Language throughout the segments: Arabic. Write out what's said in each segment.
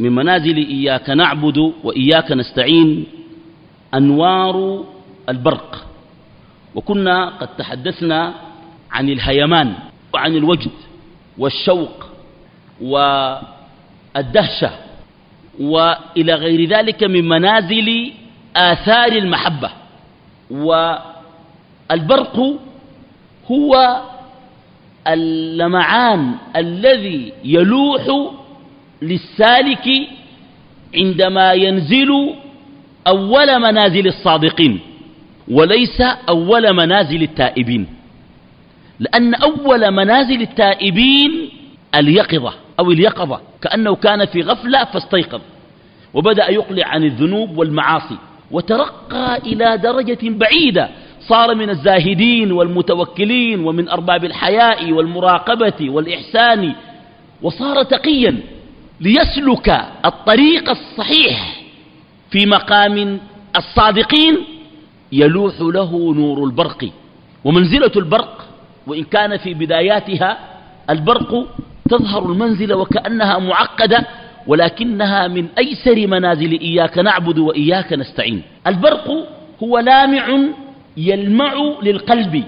من منازل إياك نعبد وإياك نستعين أنوار البرق. وكنا قد تحدثنا عن الهيمان وعن الوجد والشوق والدهشة وإلى غير ذلك من منازل آثار المحبة. والبرق هو اللمعان الذي يلوح للسالك عندما ينزل أول منازل الصادقين وليس أول منازل التائبين. لأن أول منازل التائبين اليقظة أو اليقظة كأنه كان في غفلة فاستيقظ وبدأ يقلع عن الذنوب والمعاصي وترقى إلى درجة بعيدة صار من الزاهدين والمتوكلين ومن أرباب الحياء والمراقبة والإحسان وصار تقيا. ليسلك الطريق الصحيح في مقام الصادقين يلوح له نور البرق ومنزلة البرق وإن كان في بداياتها البرق تظهر المنزلة وكأنها معقدة ولكنها من أيسر منازل إياك نعبد وإياك نستعين. البرق هو لامع يلمع للقلب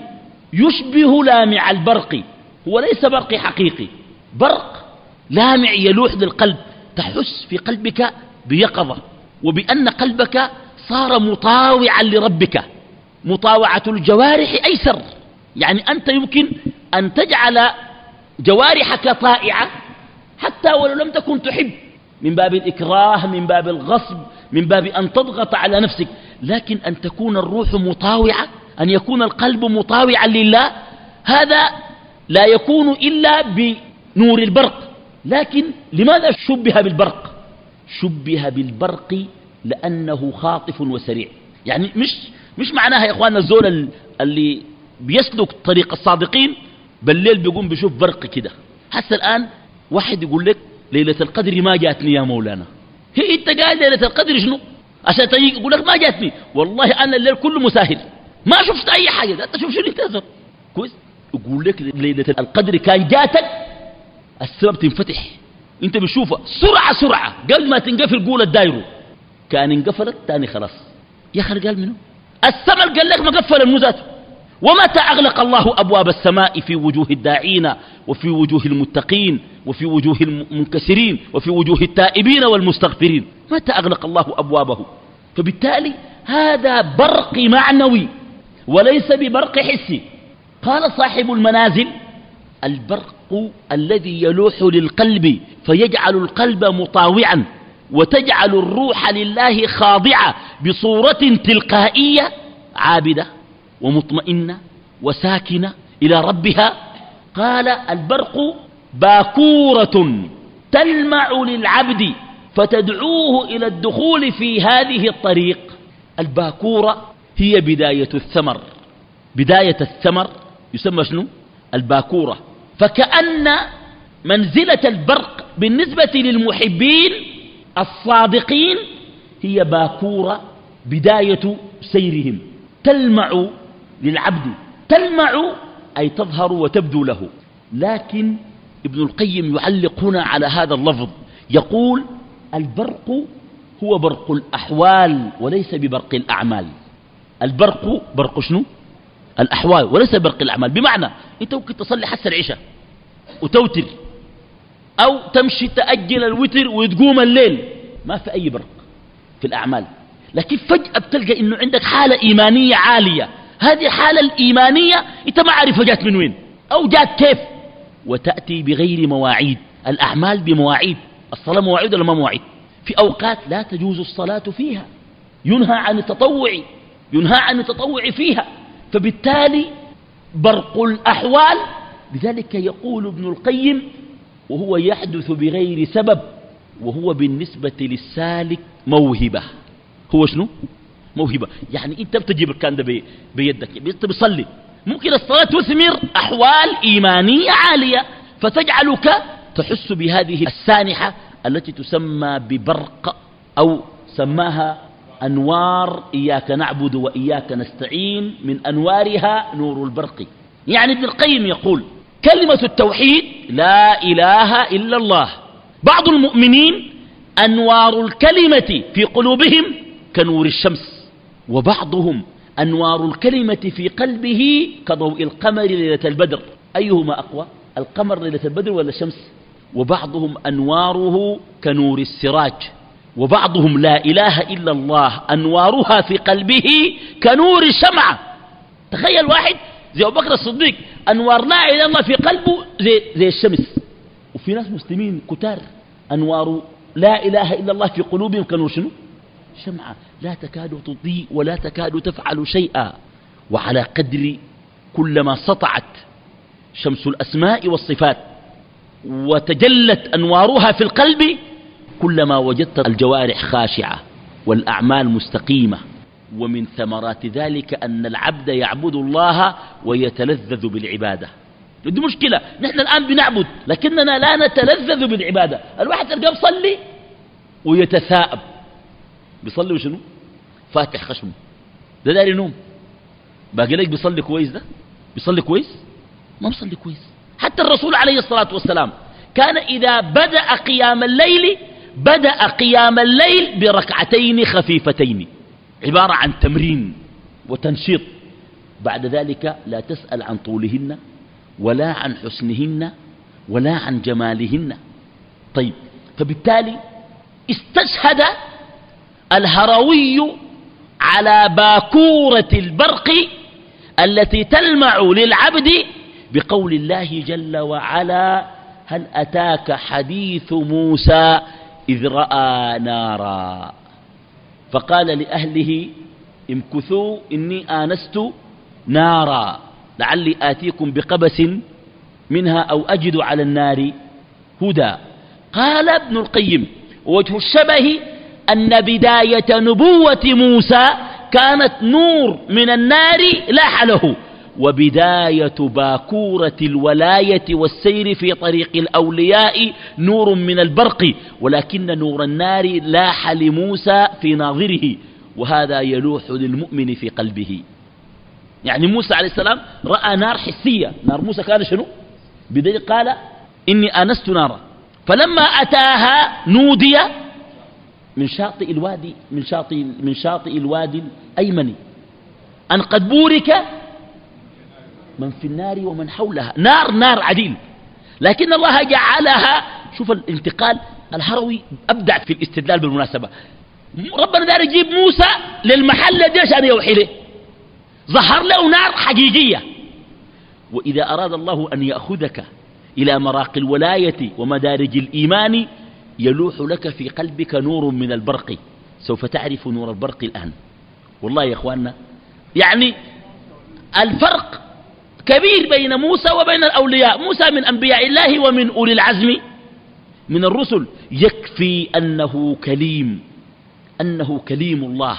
يشبه لامع البرق هو ليس برق حقيقي برق لامع يلوح للقلب تحس في قلبك بيقظة وبأن قلبك صار مطاوعا لربك. مطاوعة الجوارح أيسر يعني أنت يمكن أن تجعل جوارحك طائعة حتى ولو لم تكن تحب. من باب الإكراه من باب الغصب من باب أن تضغط على نفسك. لكن أن تكون الروح مطاوعة أن يكون القلب مطاوعا لله هذا لا يكون إلا بنور البرق. لكن لماذا شبه بالبرق؟ شبه بالبرق لأنه خاطف وسريع. يعني مش مش معناها يا اخواننا الزول اللي بيسلك طريق الصادقين بالليل بيقوم بيشوف برق كده. حتى الآن واحد يقول لك ليلة القدر ما جاتني يا مولانا. هي أنت قاعد ليلة القدر شنو؟ عشان تجي يقول لك ما جاتني. والله أنا الليل كله مساهل. ما شفت أي حاجة. أنت شوف شنو انت كويس. يقول لك ليلة القدر كان جاتك السبب تنفتح. انت بتشوفها سرعة سرعة. قبل ما تنقفل قول الدايرو. كان انقفلت تاني خلاص. يا أخي قال منه السماء قال لك ما قفل المزات ومتى أغلق الله أبواب السماء في وجوه الداعين وفي وجوه المتقين وفي وجوه المنكسرين وفي وجوه التائبين والمستغفرين؟ متى أغلق الله أبوابه؟ فبالتالي هذا برق معنوي وليس ببرق حسي. قال صاحب المنازل البرق الذي يلوح للقلب فيجعل القلب مطاوعا وتجعل الروح لله خاضعة بصورة تلقائية عابدة ومطمئنة وساكنة إلى ربها. قال البرق باكورة تلمع للعبد فتدعوه إلى الدخول في هذه الطريق. الباكورة هي بداية الثمر. بداية الثمر يسمى شنو؟ الباكورة. فكأن منزلة البرق بالنسبة للمحبين الصادقين هي باكورة بداية سيرهم. تلمع للعبد. تلمع أي تظهر وتبدو له. لكن ابن القيم يعلق هنا على هذا اللفظ. يقول البرق هو برق الأحوال وليس ببرق الأعمال. البرق برق شنو؟ الأحوال وليس برق الأعمال. بمعنى أنت ممكن تصلي حتى العشاء. وتوتر أو تمشي تأجل الوتر وتقوم الليل. ما في أي برق في الأعمال. لكن فجأة بتلقى إنه عندك حالة إيمانية عالية. هذه الحالة الإيمانية أنت ما عارف جات من وين أو جات كيف. وتأتي بغير مواعيد. الأعمال بمواعيد. الصلاة مواعيد ولا ما مواعيد؟ في أوقات لا تجوز الصلاة فيها. ينهى عن التطوع. ينهى عن التطوع فيها. فبالتالي برق الأحوال لذلك يقول ابن القيم وهو يحدث بغير سبب وهو بالنسبة للسالك موهبة. هو شنو؟ موهبة. يعني انت بتجيب الكلام ده بيدك. انت بتصلي. ممكن الصلاة تثمر أحوال إيمانية عالية فتجعلك تحس بهذه السانحة التي تسمى ببرق أو سماها أنوار إياك نعبد وإياك نستعين من أنوارها نور البرق. يعني ابن القيم يقول كلمة التوحيد لا إله إلا الله. بعض المؤمنين أنوار الكلمة في قلوبهم كنور الشمس وبعضهم أنوار الكلمة في قلبه كضوء القمر ليلة البدر. أيهما أقوى القمر ليلة البدر ولا الشمس؟ وبعضهم أنواره كنور السراج. وبعضهم لا إله إلا الله أنوارها في قلبه كنور الشمعة تخيل واحد زي أبو بكر الصديق أنوار لا إله إلا الله في قلبه زي, زي الشمس. وفي ناس مسلمين كتار أنوار لا إله إلا الله في قلوبهم كنور شنو؟ شمعة. لا تكاد تضيء ولا تكاد تفعل شيئا. وعلى قدر كلما سطعت شمس الأسماء والصفات وتجلت أنوارها في القلب كلما وجدت الجوارح خاشعة والأعمال مستقيمة. ومن ثمرات ذلك أن العبد يعبد الله ويتلذذ بالعبادة. دي مشكلة. نحن الآن بنعبد لكننا لا نتلذذ بالعبادة. الواحد تلقاه بصلي ويتثاءب. بيصلي وشنو؟ فاتح خشمه ده داري نوم باقي لك بيصلي كويس ده؟ بيصلي كويس؟ ما بيصلي كويس. حتى الرسول عليه الصلاة والسلام كان إذا بدأ قيام الليل بدأ قيام الليل بركعتين خفيفتين. عبارة عن تمرين وتنشيط. بعد ذلك لا تسأل عن طولهن ولا عن حسنهن ولا عن جمالهن. طيب فبالتالي استشهد الهروي على باكورة البرق التي تلمع للعبد بقول الله جل وعلا هل أتاك حديث موسى إذ رأى نارا؟ فقال لأهله امكثوا إني آنست نارا. لعلي آتيكم بقبس منها أو أجد على النار هدى. قال ابن القيم وجه الشبه أن بداية نبوة موسى كانت نور من النار لاح له. وبداية باكورة الولاية والسير في طريق الأولياء نور من البرق ولكن نور النار لاح لموسى في ناظره وهذا يلوح للمؤمن في قلبه. يعني موسى عليه السلام رأى نار حسية. نار موسى كان شنو؟ بداية قال إني آنست نارا. فلما أتاها نودي من شاطئ الوادي من شاطئ من شاطئ الوادي الأيمن أن قد بورك من في النار ومن حولها. نار نار عديل. لكن الله جعلها شوف الانتقال الهروي أبدع في الاستدلال بالمناسبة. ربنا دار يجيب موسى للمحل دي عشان يوحي له؟ ظهر له نار حقيقية. وإذا أراد الله أن يأخذك إلى مراقي الولاية ومدارج الإيمان يلوح لك في قلبك نور من البرق. سوف تعرف نور البرق الآن. والله يا أخواننا يعني الفرق كبير بين موسى وبين الأولياء. موسى من أنبياء الله ومن أولي العزم. من الرسل يكفي أنه كليم أنه كليم الله.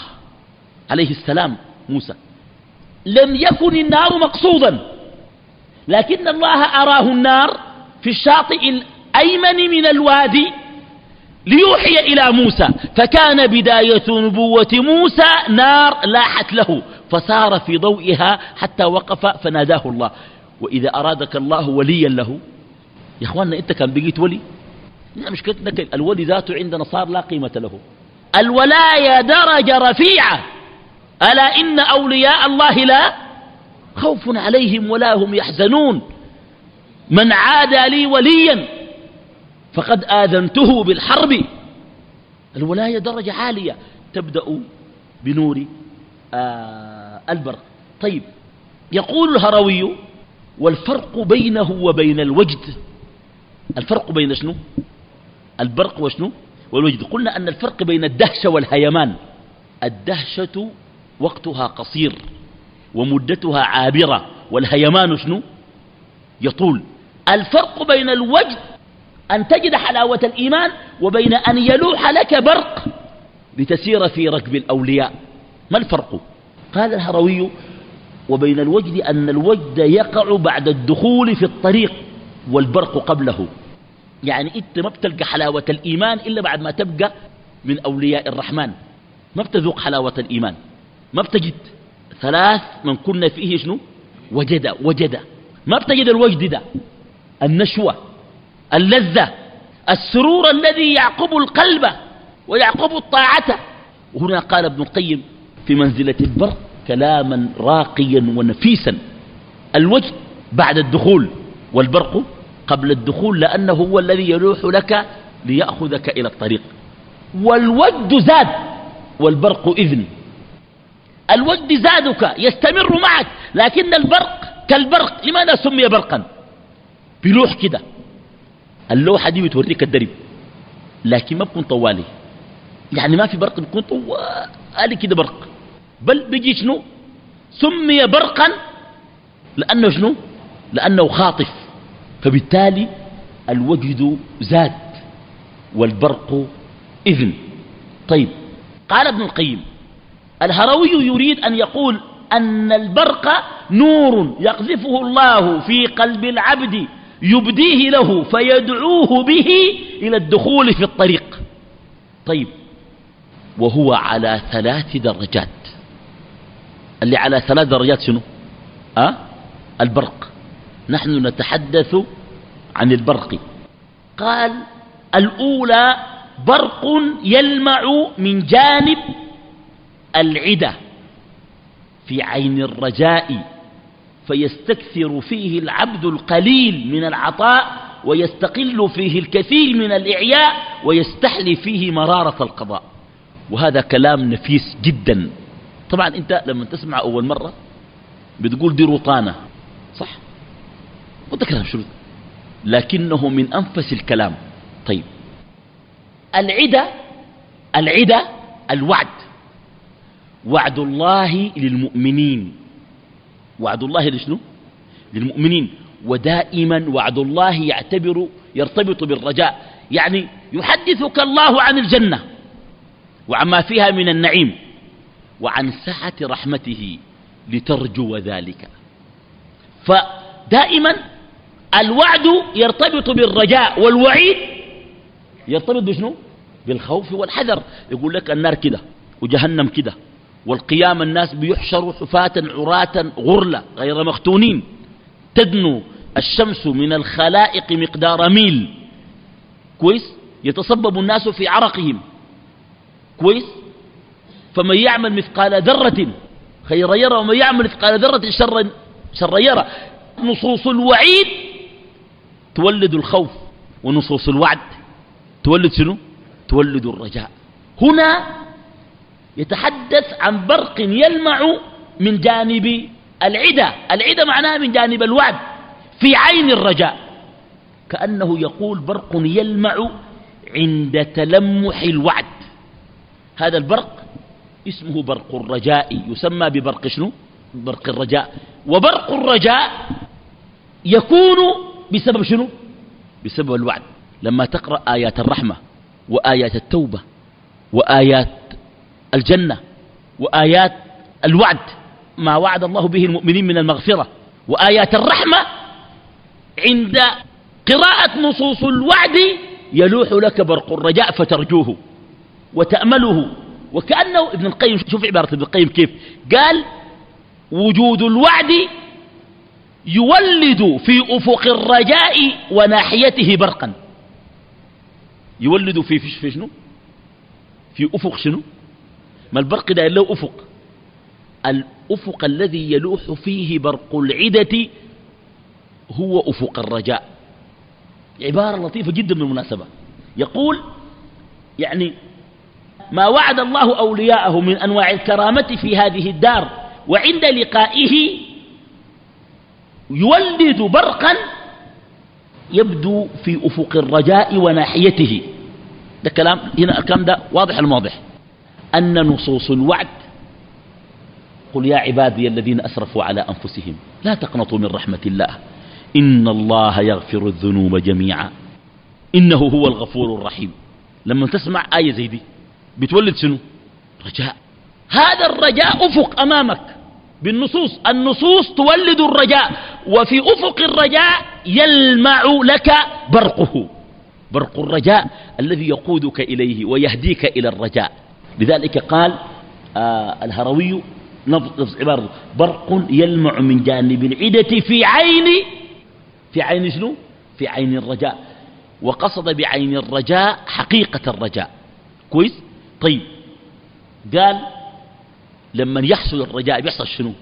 عليه السلام موسى. لم يكن النار مقصودا لكن الله أراه النار في الشاطئ الأيمن من الوادي ليوحي إلى موسى. فكان بداية نبوة موسى نار لاحت له. فسار في ضوئها حتى وقف فناداه الله. وإذا أرادك الله وليا له يا أخواننا أنت كان بقيت ولي؟ لا مشكلتك الولي ذاته عندنا صار لا قيمة له. الولاية درجة رفيعة. ألا إن أولياء الله لا خوف عليهم ولا هم يحزنون. من عادى لي وليا فقد آذنته بالحرب. الولاية درجة عالية. تبدأ بنور آه البرق طيب يقول الهروي والفرق بينه وبين الوجد. الفرق بين شنو؟ البرق وشنو؟ والوجد. قلنا أن الفرق بين الدهشة والهيمان. الدهشة وقتها قصير ومدتها عابرة والهيمان شنو؟ يطول. الفرق بين الوجد أن تجد حلاوة الإيمان وبين أن يلوح لك برق لتسير في ركب الأولياء. ما الفرق؟ قال الهروي وبين الوجد أن الوجد يقع بعد الدخول في الطريق والبرق قبله. يعني إنت ما بتلقى حلاوة الإيمان إلا بعد ما تبقى من أولياء الرحمن. ما بتذوق حلاوة الإيمان. ما بتجد. ثلاث من كنا فيه شنو؟ وجد وجد. ما بتجد الوجد ده. النشوة اللذة السرور الذي يعقب القلب ويعقب الطاعة. وهنا قال ابن القيم في منزلة البر كلاما راقيا ونفيسا. الوجد بعد الدخول والبرق قبل الدخول لأنه هو الذي يلوح لك ليأخذك إلى الطريق. والوجد زاد والبرق إذن. الوجد زادك يستمر معك لكن البرق كالبرق. لماذا سمي برقا؟ بلوح كده. اللوحة دي بتوريك الدرب. لكن ما بكون طوالي. يعني ما في برق بيكون طوالي كده برق. بل بيجي شنو؟ سمي برقا لأنه شنو؟ لأنه خاطف. فبالتالي الوجد زاد والبرق إذن. طيب قال ابن القيم الهروي يريد أن يقول أن البرق نور يقذفه الله في قلب العبد يبديه له فيدعوه به إلى الدخول في الطريق. طيب وهو على ثلاث درجات. اللي على ثلاث درجات شنو؟ أه؟ البرق. نحن نتحدث عن البرق. قال الأولى برق يلمع من جانب العدة في عين الرجاء فيستكثر فيه العبد القليل من العطاء ويستقل فيه الكثير من الإعياء ويستحلي فيه مرارة القضاء. وهذا كلام نفيس جدا. طبعا أنت لما تسمع أول مرة بتقول دي رطانة صح؟ كلام شروط لكنه من أنفس الكلام. طيب. العدة العدة الوعد. وعد الله للمؤمنين. وعد الله لشنو للمؤمنين. ودائما وعد الله يعتبر يرتبط بالرجاء. يعني يحدثك الله عن الجنة وعما فيها من النعيم. وعن سعة رحمته لترجو ذلك. فدائما الوعد يرتبط بالرجاء والوعيد يرتبط بشنو؟ بالخوف والحذر. يقول لك النار كده وجهنم كده والقيام الناس بيحشروا حفاة عراة غرلة غير مختونين. تدنو الشمس من الخلائق مقدار ميل. كويس؟ يتصبب الناس في عرقهم. كويس؟ فمن يعمل مثقال ذرة خير يرى ومن يعمل مثقال ذرة شر شر يرى. نصوص الوعيد تولد الخوف ونصوص الوعد تولد شنو؟ تولد الرجاء. هنا يتحدث عن برق يلمع من جانب العدة. العدة معناها من جانب الوعد في عين الرجاء. كأنه يقول برق يلمع عند تلمح الوعد. هذا البرق اسمه برق الرجاء يسمى ببرق شنو؟ برق الرجاء. وبرق الرجاء يكون بسبب شنو؟ بسبب الوعد. لما تقرأ آيات الرحمة وآيات التوبة وآيات الجنة وآيات الوعد ما وعد الله به المؤمنين من المغفرة وآيات الرحمة عند قراءة نصوص الوعد يلوح لك برق الرجاء فترجوه وتأمله. وكأنه ابن القيم شوف عبارة ابن القيم كيف. قال وجود الوعد يولد في أفق الرجاء وناحيته برقا. يولد في في شنو؟ في أفق شنو؟ ما البرق ده له أفق. الأفق الذي يلوح فيه برق العدة هو أفق الرجاء. عبارة لطيفة جدا بالمناسبة يقول يعني ما وعد الله أولياءه من أنواع الكرامة في هذه الدار وعند لقائه يولد برقا يبدو في أفق الرجاء وناحيته. ده كلام هنا الكلام ده واضح المواضح أن نصوص الوعد قل يا عبادي الذين أسرفوا على أنفسهم لا تقنطوا من رحمة الله إن الله يغفر الذنوب جميعا إنه هو الغفور الرحيم. لما تسمع آية زي دي بتولد شنو؟ رجاء. هذا الرجاء أفق أمامك. بالنصوص النصوص تولد الرجاء وفي أفق الرجاء يلمع لك برقه. برق الرجاء الذي يقودك إليه ويهديك إلى الرجاء. لذلك قال آه الهروي نفس عبارة برق يلمع من جانب العدة في عين في عين شنو؟ في عين الرجاء. وقصد بعين الرجاء حقيقة الرجاء. كويس؟ طيب. قال لما يحصل الرجاء بيحصل شنو؟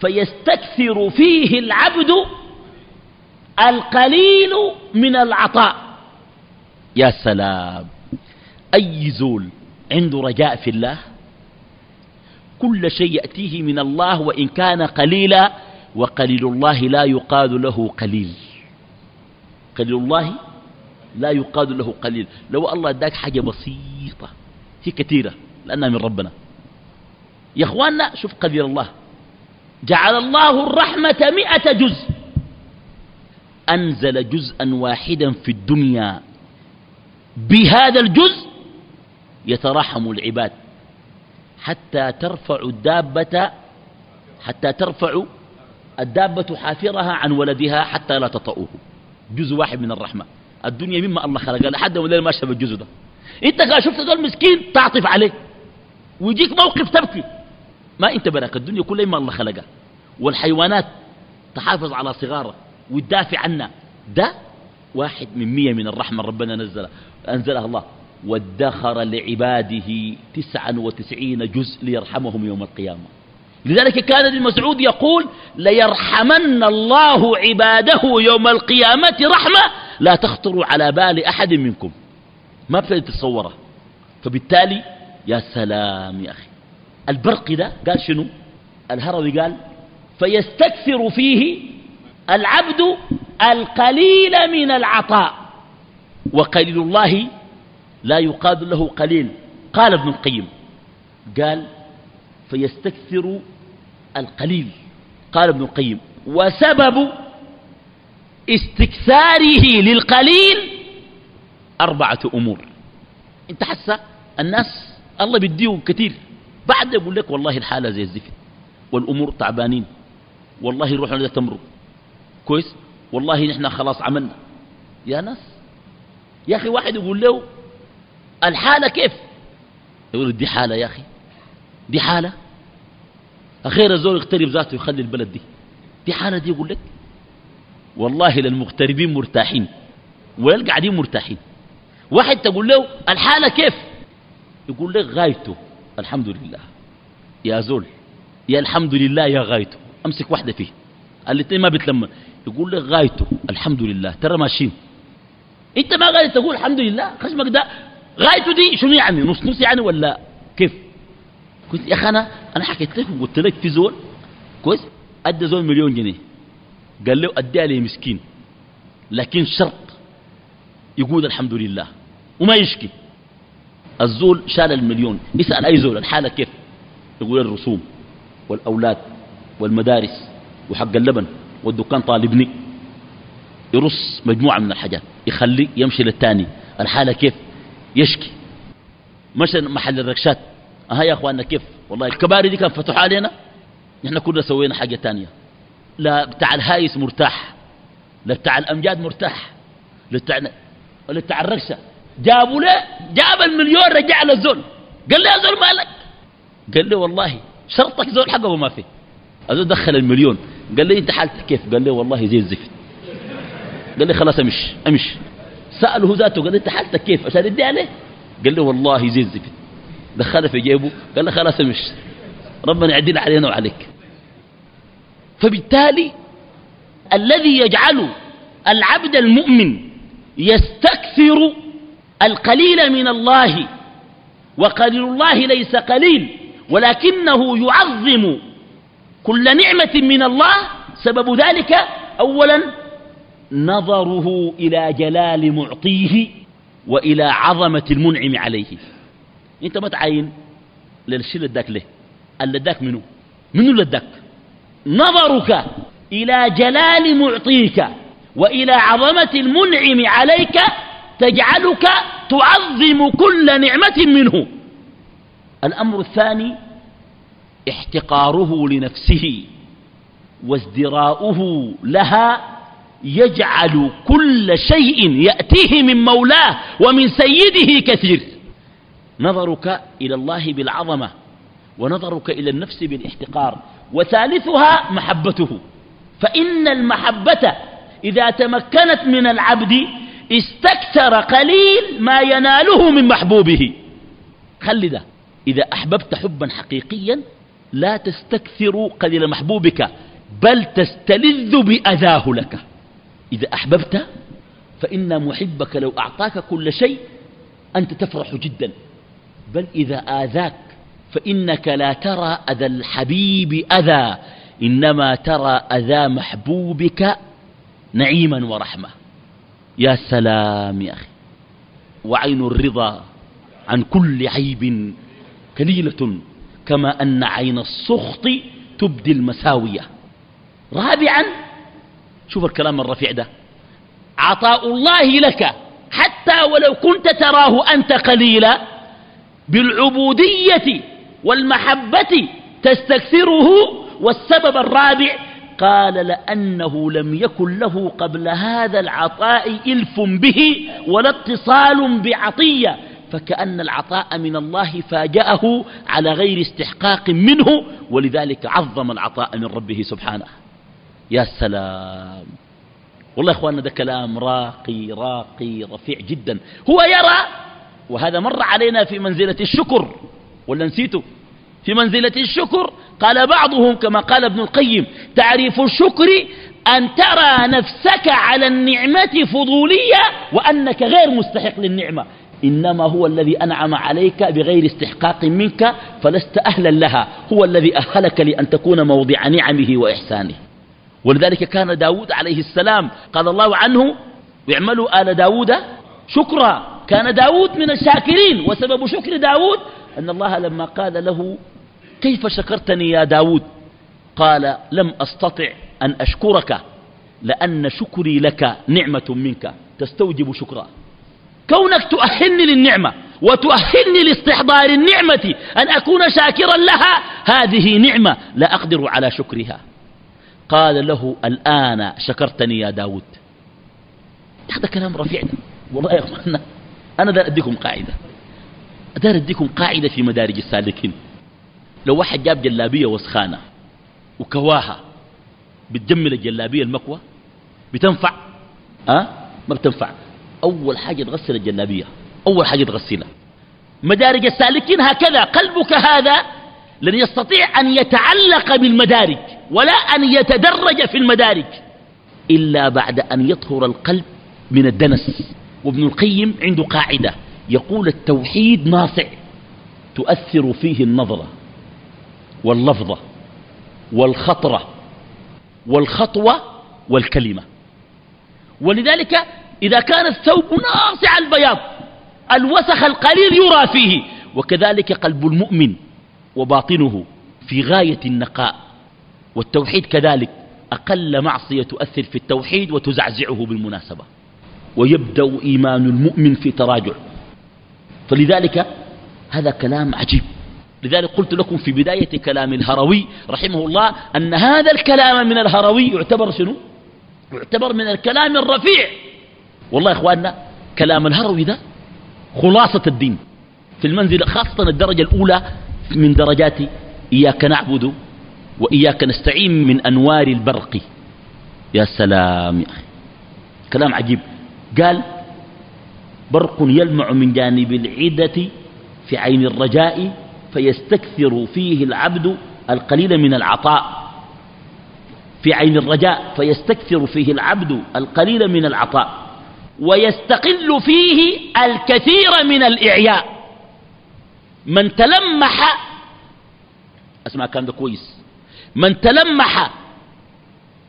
فيستكثر فيه العبد القليل من العطاء. يا سلام. أي زول عنده رجاء في الله؟ كل شيء يأتيه من الله وإن كان قليلا وقليل الله لا يقال له قليل. قليل الله لا يقال له قليل. لو الله اداك حاجة بسيطة. هي كثيرة لأنها من ربنا. يا إخواننا شوف قدير الله. جعل الله الرحمة مئة جزء. أنزل جزءا واحدا في الدنيا. بهذا الجزء يترحم العباد. حتى ترفع الدابة حتى ترفع الدابة حافرها عن ولدها حتى لا تطأوه جزء واحد من الرحمة. الدنيا مما الله خلقها. لحد ما ما شاف الجزء ده. انت قال شفت ذول مسكين تعطف عليه. ويجيك موقف تبكي. ما انت براك الدنيا كلها مما الله خلقها. والحيوانات تحافظ على صغارها وتدافع عنها. ده واحد من مية من الرحمة ربنا نزلها أنزلها الله. وادخر لعباده تسعا وتسعين جزء ليرحمهم يوم القيامة. لذلك كان ابن مسعود يقول ليرحمن الله عباده يوم القيامة رحمة لا تخطر على بال أحد منكم. ما بتقدر تتصورها فبالتالي يا سلام يا أخي. البرق ده قال شنو؟ الهروي قال فيستكثر فيه العبد القليل من العطاء. وقليل الله لا يقاد له قليل. قال ابن القيم. قال فيستكثر القليل. قال ابن القيم. وسبب استكثاره للقليل أربعة أمور. أنت حسا الناس الله بيديهم كثير بعد يقول لك والله الحالة زي الزفت. والأمور تعبانين. والله روحنا ده تمرق كويس؟ والله نحن خلاص عملنا. يا ناس. يا أخي واحد يقول له الحالة كيف؟ يقول دي حالة يا أخي. دي حالة؟ أخيرا الزول يغترب ذاته يخلي البلد دي. دي حالة دي يقول لك؟ والله للمغتربين مرتاحين. وللقاعدين مرتاحين. واحد تقول له الحالة كيف؟ يقول لك غايته. الحمد لله. يا زول يا الحمد لله يا غايته. أمسك واحدة فيه. الاثنين ما بتلمن يقول لك غايته. الحمد لله. ترى ماشيين. أنت ما قادر تقول الحمد لله؟ خشمك ده. غايته دي شنو يعني؟ نص نص يعني ولا كيف؟ قلت يا أخي أنا أنا حكيت لك وقلت لك في زول. كويس؟ أدى زول مليون جنيه. قال له أديها لي مسكين. لكن شرط. يقول الحمد لله. وما يشكي. الزول شال المليون. يسأل أي زول الحالة كيف؟ يقول الرسوم والأولاد والمدارس وحق اللبن والدكان طالبني. يرص مجموعة من الحاجات. يخلي يمشي للتاني. الحالة كيف؟ يشكي. مشى محل الركشات. ها يا أخواننا كيف؟ والله الكباري دي كان فتحوا علينا. نحن كنا سوينا حاجة تانية. لا بتاع الهايس مرتاح. لا بتاع الأمجاد مرتاح. لا بتاع ولا بتاع الركشة. جابوا له جاب المليون رجع له الزول قال له يا زول مالك؟ قال له والله شرطك زول حقه ما فيه. الزول دخل المليون. قال لي انت حالتك كيف؟ قال له والله زي الزفت. قال لي خلاص امش امش. سأله ذاته قال لي انت حالتك كيف؟ عشان يدي عليه. قال له والله زي الزفت. دخله في جيبه قال له خلاص امش. ربنا يعدل علينا وعليك. فبالتالي الذي يجعل العبد المؤمن يستكثر القليل من الله وقليل الله ليس قليل ولكنه يعظم كل نعمة من الله. سبب ذلك أولا نظره إلى جلال معطيه وإلى عظمة المنعم عليه. أنت ما تعين للشيء لداك ليه؟ اللي اداك منه منو اللي نظرك إلى جلال معطيك وإلى عظمة المنعم عليك تجعلك تعظم كل نعمة منه. الأمر الثاني احتقاره لنفسه وازدراؤه لها يجعل كل شيء يأتيه من مولاه ومن سيده كثير. نظرك إلى الله بالعظمة ونظرك إلى النفس بالاحتقار وثالثها محبته. فإن المحبة إذا تمكنت من العبد استكثر قليل ما يناله من محبوبه. خلي ده. إذا أحببت حبا حقيقيا لا تستكثر قليل محبوبك بل تستلذ بأذاه لك. إذا أحببت فإن محبك لو أعطاك كل شيء أنت تفرح جدا. بل إذا آذاك فإنك لا ترى أذى الحبيب أذى إنما ترى أذى محبوبك نعيما ورحمة. يا سلام يا أخي وعين الرضا عن كل عيب كليلة كما أن عين السخط تبدي المساوية. رابعا شوف الكلام الرفيع ده عطاء الله لك حتى ولو كنت تراه أنت قليلا بالعبودية والمحبة تستكثره والسبب الرابع قال لأنه لم يكن له قبل هذا العطاء إلف به ولا اتصال بعطية فكأن العطاء من الله فاجأه على غير استحقاق منه ولذلك عظم العطاء من ربه سبحانه. يا سلام. والله يا إخواننا ده كلام راقي راقي رفيع جدا. هو يرى وهذا مر علينا في منزلة الشكر. ولا نسيته؟ في منزلة الشكر؟ قال بعضهم كما قال ابن القيم تعريف الشكر أن ترى نفسك على النعمة فضولية وأنك غير مستحق للنعمة. إنما هو الذي أنعم عليك بغير استحقاق منك فلست أهلا لها هو الذي أهلك لأن تكون موضع نعمه وإحسانه. ولذلك كان داود عليه السلام قال الله عنه اعملوا آل داود شكرا. كان داود من الشاكرين وسبب شكر داود أن الله لما قال له كيف شكرتني يا داود؟ قال لم أستطع أن أشكرك لأن شكري لك نعمة منك. تستوجب شكرا. كونك تؤهلني للنعمة وتؤهلني لاستحضار النعمة أن أكون شاكرا لها هذه نعمة لا أقدر على شكرها. قال له الآن شكرتني يا داود. هذا كلام رفيع. والله يا أخوانا أنا دار أديكم قاعدة. دار أديكم قاعدة في مدارج السالكين. لو واحد جاب جلابية وسخانة وكواها بتجمل الجلابية المكوى بتنفع؟ أه؟ ما بتنفع. أول حاجة تغسل الجلابية أول حاجة تغسلها. مدارج السالكين هكذا قلبك هذا لن يستطيع أن يتعلق بالمدارج ولا أن يتدرج في المدارج إلا بعد أن يطهر القلب من الدنس. وابن القيم عنده قاعدة يقول التوحيد ناصع تؤثر فيه النظرة. واللفظة والخطرة والخطوة والكلمة. ولذلك إذا كان الثوب ناصع البياض الوسخ القليل يرى فيه وكذلك قلب المؤمن وباطنه في غاية النقاء. والتوحيد كذلك أقل معصية تؤثر في التوحيد وتزعزعه بالمناسبة. ويبدأ إيمان المؤمن في تراجع. فلذلك هذا كلام عجيب. لذلك قلت لكم في بداية كلام الهروي رحمه الله أن هذا الكلام من الهروي يعتبر شنو؟ يعتبر من الكلام الرفيع. والله يا إخواننا كلام الهروي ده خلاصة الدين. في المنزل خاصة الدرجة الأولى من درجات إياك نعبد وإياك نستعين من أنوار البرق. يا سلام يا أخي. كلام عجيب. قال برق يلمع من جانب العدة في عين الرجاء فيستكثر فيه العبد القليل من العطاء. في عين الرجاء فيستكثر فيه العبد القليل من العطاء. ويستقل فيه الكثير من الإعياء. من تلمح أسمع كان ده كويس. من تلمح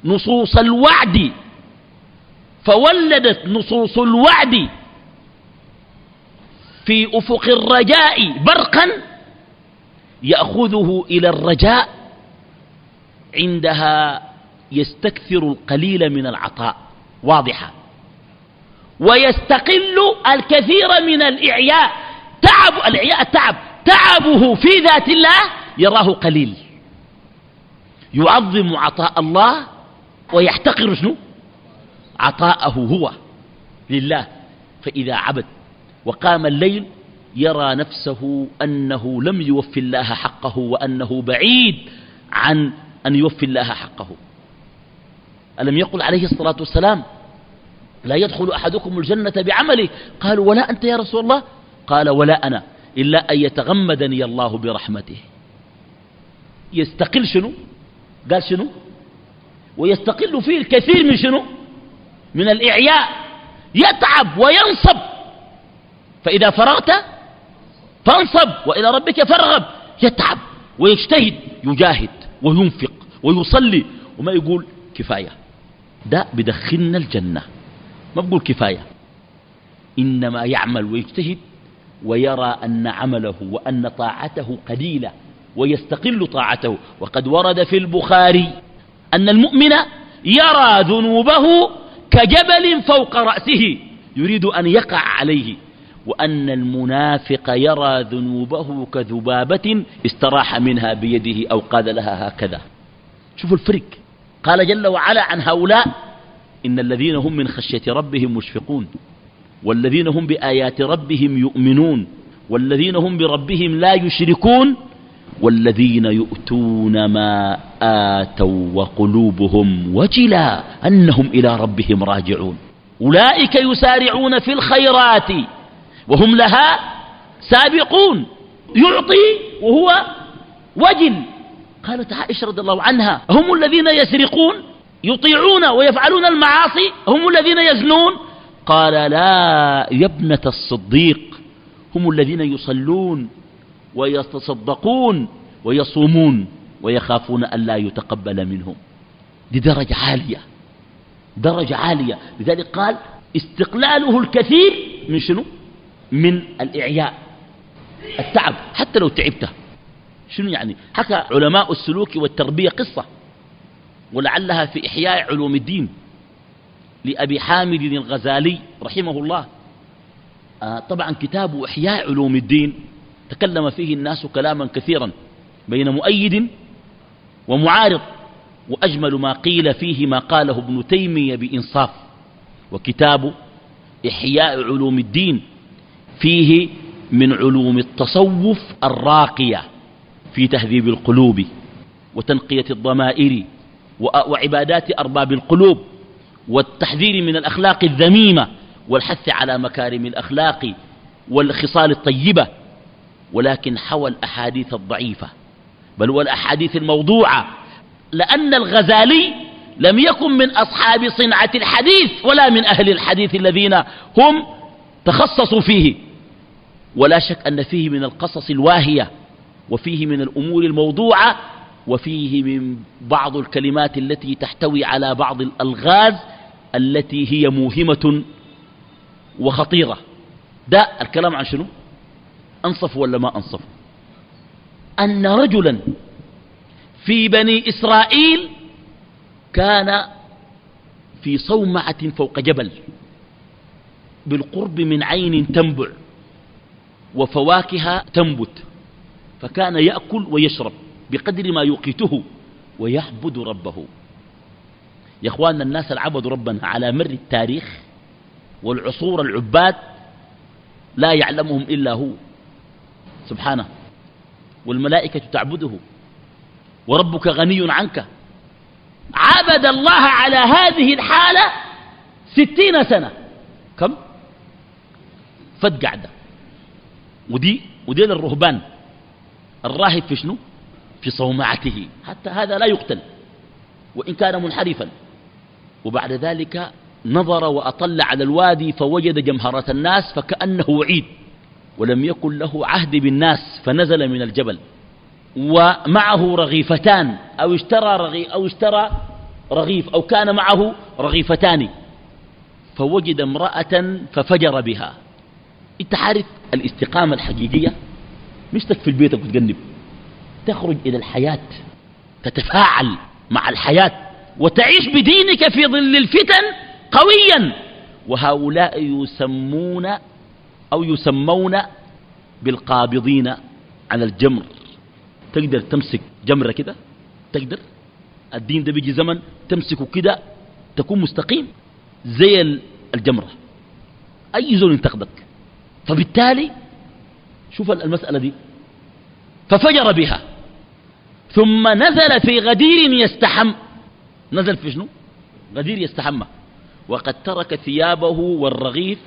نصوص الوعد فولدت نصوص الوعد في أفق الرجاء برقا يأخذه إلى الرجاء عندها يستكثر القليل من العطاء. واضحة. ويستقل الكثير من الإعياء. تعب الإعياء التعب. تعبه في ذات الله يراه قليل. يعظم عطاء الله ويحتقر شنو؟ عطاءه هو لله. فإذا عبد وقام الليل يرى نفسه أنه لم يوفي الله حقه وأنه بعيد عن أن يوفي الله حقه. ألم يقل عليه الصلاة والسلام لا يدخل أحدكم الجنة بعمله. قالوا ولا أنت يا رسول الله. قال ولا أنا إلا أن يتغمدني الله برحمته. يستقل شنو؟ قال شنو؟ ويستقل فيه الكثير من شنو؟ من الإعياء. يتعب وينصب. فإذا فرغت فانصب وإلى ربك فارغب يتعب ويجتهد يجاهد وينفق ويصلي وما يقول كفاية. ده بدخلنا الجنة. ما بقول كفاية. إنما يعمل ويجتهد ويرى أن عمله وأن طاعته قليلة ويستقل طاعته. وقد ورد في البخاري أن المؤمن يرى ذنوبه كجبل فوق رأسه يريد أن يقع عليه. وأن المنافق يرى ذنوبه كذبابة استراح منها بيده أو قال لها هكذا. شوفوا الفرق. قال جل وعلا عن هؤلاء إن الذين هم من خشية ربهم مشفقون والذين هم بآيات ربهم يؤمنون والذين هم بربهم لا يشركون والذين يؤتون ما آتوا وقلوبهم وجلا أنهم إلى ربهم راجعون. أولئك يسارعون في الخيرات. وهم لها سابقون. يعطي وهو وجل قالت عائشة رضي الله عنها هم الذين يسرقون يطيعون ويفعلون المعاصي هم الذين يزنون. قال لا يا ابنة الصديق هم الذين يصلون ويتصدقون ويصومون ويخافون أن لا يتقبل منهم. دي درجة عالية درجة عالية. لذلك قال استقلاله الكثير من شنو؟ من الإعياء التعب حتى لو تعبت شنو يعني؟ حكى علماء السلوك والتربية قصة. ولعلها في إحياء علوم الدين. لأبي حامد الغزالي رحمه الله. آه طبعا كتاب إحياء علوم الدين تكلم فيه الناس كلاما كثيرا بين مؤيد ومعارض وأجمل ما قيل فيه ما قاله ابن تيمية بإنصاف. وكتاب إحياء علوم الدين فيه من علوم التصوف الراقية في تهذيب القلوب وتنقية الضمائر وعبادات أرباب القلوب والتحذير من الأخلاق الذميمة والحث على مكارم الأخلاق والخصال الطيبة ولكن حوى الأحاديث الضعيفة. بل والأحاديث الموضوعة لأن الغزالي لم يكن من أصحاب صنعة الحديث ولا من أهل الحديث الذين هم تخصصوا فيه. ولا شك أن فيه من القصص الواهية وفيه من الأمور الموضوعة وفيه من بعض الكلمات التي تحتوي على بعض الألغاز التي هي موهمة وخطيرة. ده الكلام عن شنو؟ أنصف ولا ما أنصف؟ أن رجلا في بني إسرائيل كان في صومعة فوق جبل بالقرب من عين تنبع. وفواكه تنبت فكان يأكل ويشرب بقدر ما يوقيته ويعبد ربه. يا إخواننا الناس العبدوا ربنا على مر التاريخ والعصور العباد لا يعلمهم إلا هو. سبحانه والملائكة تعبده وربك غني عنك. عبد الله على هذه الحالة ستين سنة. كم؟ فد قعدة. ودي ودي للرهبان. الراهب في شنو؟ في صومعته. حتى هذا لا يقتل وإن كان منحرفا. وبعد ذلك نظر وأطل على الوادي فوجد جمهرة الناس فكأنه وعيد ولم يكن له عهد بالناس فنزل من الجبل. ومعه رغيفتان أو اشترى, رغي أو اشترى رغيف أو كان معه رغيفتان. فوجد امرأة ففجر بها. انت عارف الاستقامة الحقيقية؟ مش تكفي البيت وتجنب. تخرج إلى الحياة تتفاعل مع الحياة وتعيش بدينك في ظل الفتن قويا. وهؤلاء يسمون أو يسمون بالقابضين على الجمر. تقدر تمسك جمرة كده؟ تقدر؟ الدين ده بيجي زمن تمسكه كده تكون مستقيم. زي الجمرة. أي زول ينتقدك. فبالتالي شوف المسألة دي ففجر بها. ثم نزل في غدير يستحم. نزل في شنو؟ غدير يستحمى. وقد ترك ثيابه والرغيف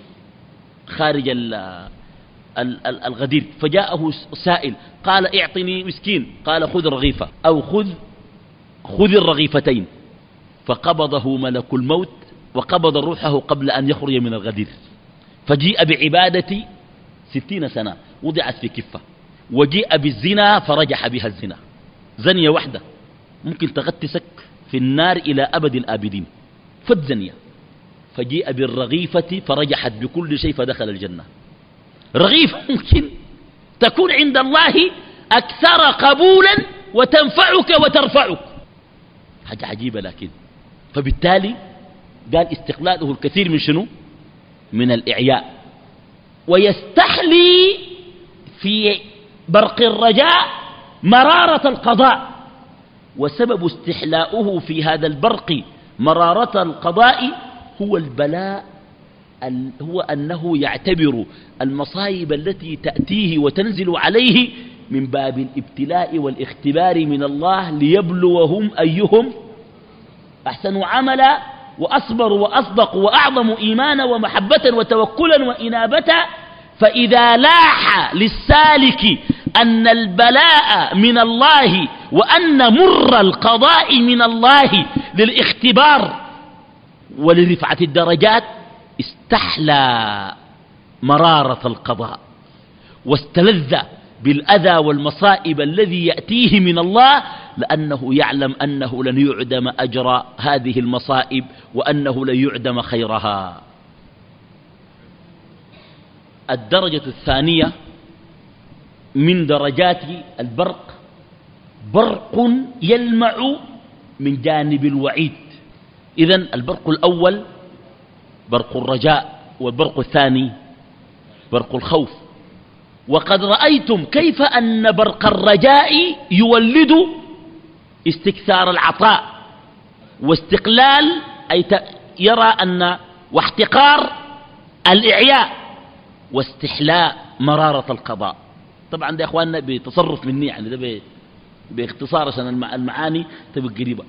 خارج الغدير. فجاءه سائل قال اعطني مسكين. قال خذ رغيفة أو خذ خذ الرغيفتين. فقبضه ملك الموت وقبض روحه قبل أن يخرج من الغدير. فجيء بعبادة ستين سنة وضعت في كفة. وجيء بالزنا فرجح بها الزنا. زنية واحدة ممكن تغتسك في النار إلى أبد الآبدين. فالزنية فجيء بالرغيفة فرجحت بكل شيء فدخل الجنة. رغيف ممكن تكون عند الله أكثر قبولا وتنفعك وترفعك. حاجة عجيبة لكن. فبالتالي قال استقلاله الكثير من شنو؟ من الإعياء. ويستحلي في برق الرجاء مرارة القضاء. وسبب استحلاؤه في هذا البرق مرارة القضاء هو البلاء هو أنه يعتبر المصائب التي تأتيه وتنزل عليه من باب الابتلاء والاختبار من الله ليبلوهم أيهم أحسن عملا وأصبر وأصدق وأعظم إيمانا ومحبة وتوكلا وإنابة فإذا لاح للسالك أن البلاء من الله وأن مر القضاء من الله للاختبار ولرفعة الدرجات استحلى مرارة القضاء واستلذ بالأذى والمصائب الذي يأتيه من الله لأنه يعلم أنه لن يعدم أجر هذه المصائب وأنه لن يعدم خيرها. الدرجة الثانية من درجات البرق برق يلمع من جانب الوعيد. إذا البرق الأول برق الرجاء والبرق الثاني برق الخوف. وقد رأيتم كيف أن برق الرجاء يولد استكثار العطاء واستقلال أي يرى أن واحتقار الإعياء واستحلاء مرارة القضاء. طبعا ده يا أخواننا بتصرف مني يعني ده باختصار عشان المعاني تبقى قريبة.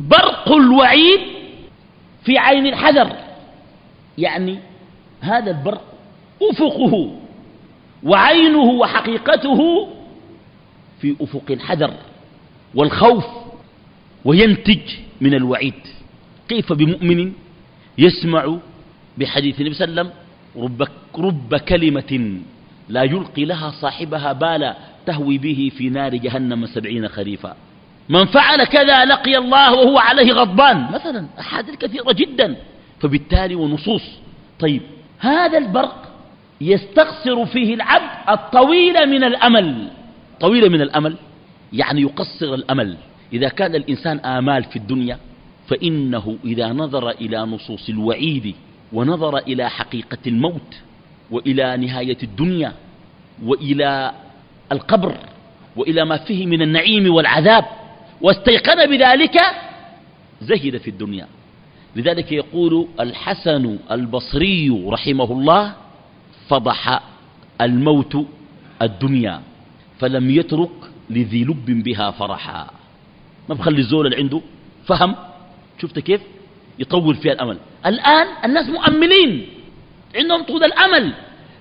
برق الوعيد في عين الحذر يعني هذا البرق أفقه وعينه وحقيقته في أفق الحذر. والخوف وينتج من الوعيد. كيف بمؤمن يسمع بحديث النبي صلى الله عليه وسلم رب, رب كلمة لا يلقي لها صاحبها بالا تهوي به في نار جهنم سبعين خريفا. من فعل كذا لقي الله وهو عليه غضبان. مثلا أحاديث كثيرة جدا. فبالتالي ونصوص. طيب هذا البرق يستقصر فيه العبد الطويل من الأمل. طويل من الأمل. يعني يقصر الأمل. إذا كان الإنسان آمال في الدنيا فإنه إذا نظر إلى نصوص الوعيد ونظر إلى حقيقة الموت وإلى نهاية الدنيا وإلى القبر وإلى ما فيه من النعيم والعذاب واستيقن بذلك زهد في الدنيا. لذلك يقول الحسن البصري رحمه الله فضح الموت الدنيا فلم يترك لذي لب بها فرحا. ما بخلي الزول اللي عنده فهم؟ شفت كيف؟ يطول فيها الأمل. الآن الناس مؤملين. عندهم طول الأمل.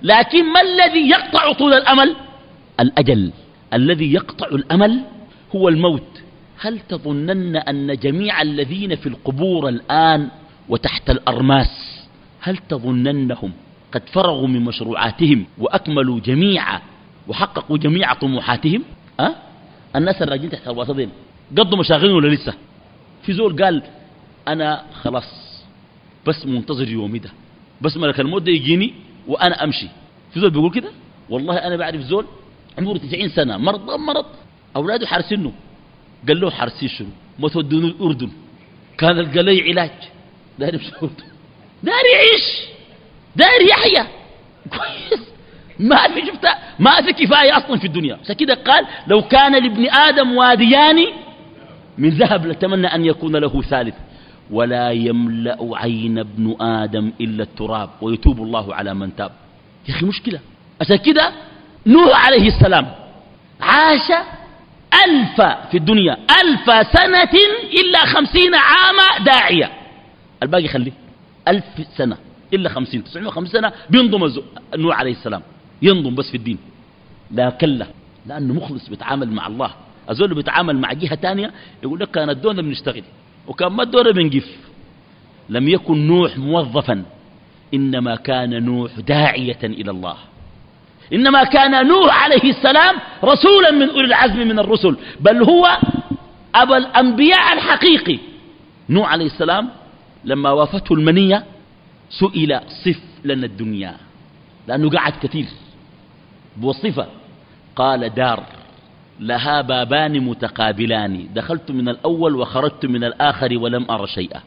لكن ما الذي يقطع طول الأمل؟ الأجل. الذي يقطع الأمل هو الموت. هل تظنن أن جميع الذين في القبور الآن وتحت الأرماس هل تظننهم قد فرغوا من مشروعاتهم وأكملوا جميع وحققوا جميع طموحاتهم؟ أه؟ الناس الراجين تحت الوسطين قضوا مشاغلهم ولا لسه؟ في زول قال أنا خلاص بس منتظر يومي ده بس ملك الموت ده يجيني وأنا أمشي. في زول بيقول كده؟ والله أنا بعرف زول عمره 90 سنة مرض مرض. أولاده حارسينه قال له حارسين شنو؟ ما تودوني الأردن. كان قال لي علاج. داير يمشي الأردن داير يعيش. داير يحيا. كويس. ما في شفت ما في كفاية أصلا في الدنيا. كده قال لو كان لابن آدم واديان من ذهب لتمنى أن يكون له ثالث. ولا يملأ عين ابن آدم إلا التراب ويتوب الله على من تاب. يا أخي مشكلة. عشان كده نوح عليه السلام عاش ألف في الدنيا ألف سنة إلا خمسين عام داعية. الباقي خليه. ألف سنة إلا خمسين تسعين وخمسين سنة بينضم نوح عليه السلام. ينضم بس في الدين. لا كلا لأنه مخلص بيتعامل مع الله. أزول بيتعامل مع جهة تانية يقول لك كان الدولة بنشتغل وكان ما الدولة بنقف لم يكن نوح موظفا إنما كان نوح داعية إلى الله. إنما كان نوح عليه السلام رسولا من أولي العزم من الرسل بل هو أبا الأنبياء الحقيقي. نوح عليه السلام لما وافته المنية سئل صف لنا الدنيا لأنه قعد كثير. بوصفة. قال دار لها بابان متقابلان دخلت من الأول وخرجت من الآخر ولم أرى شيئا.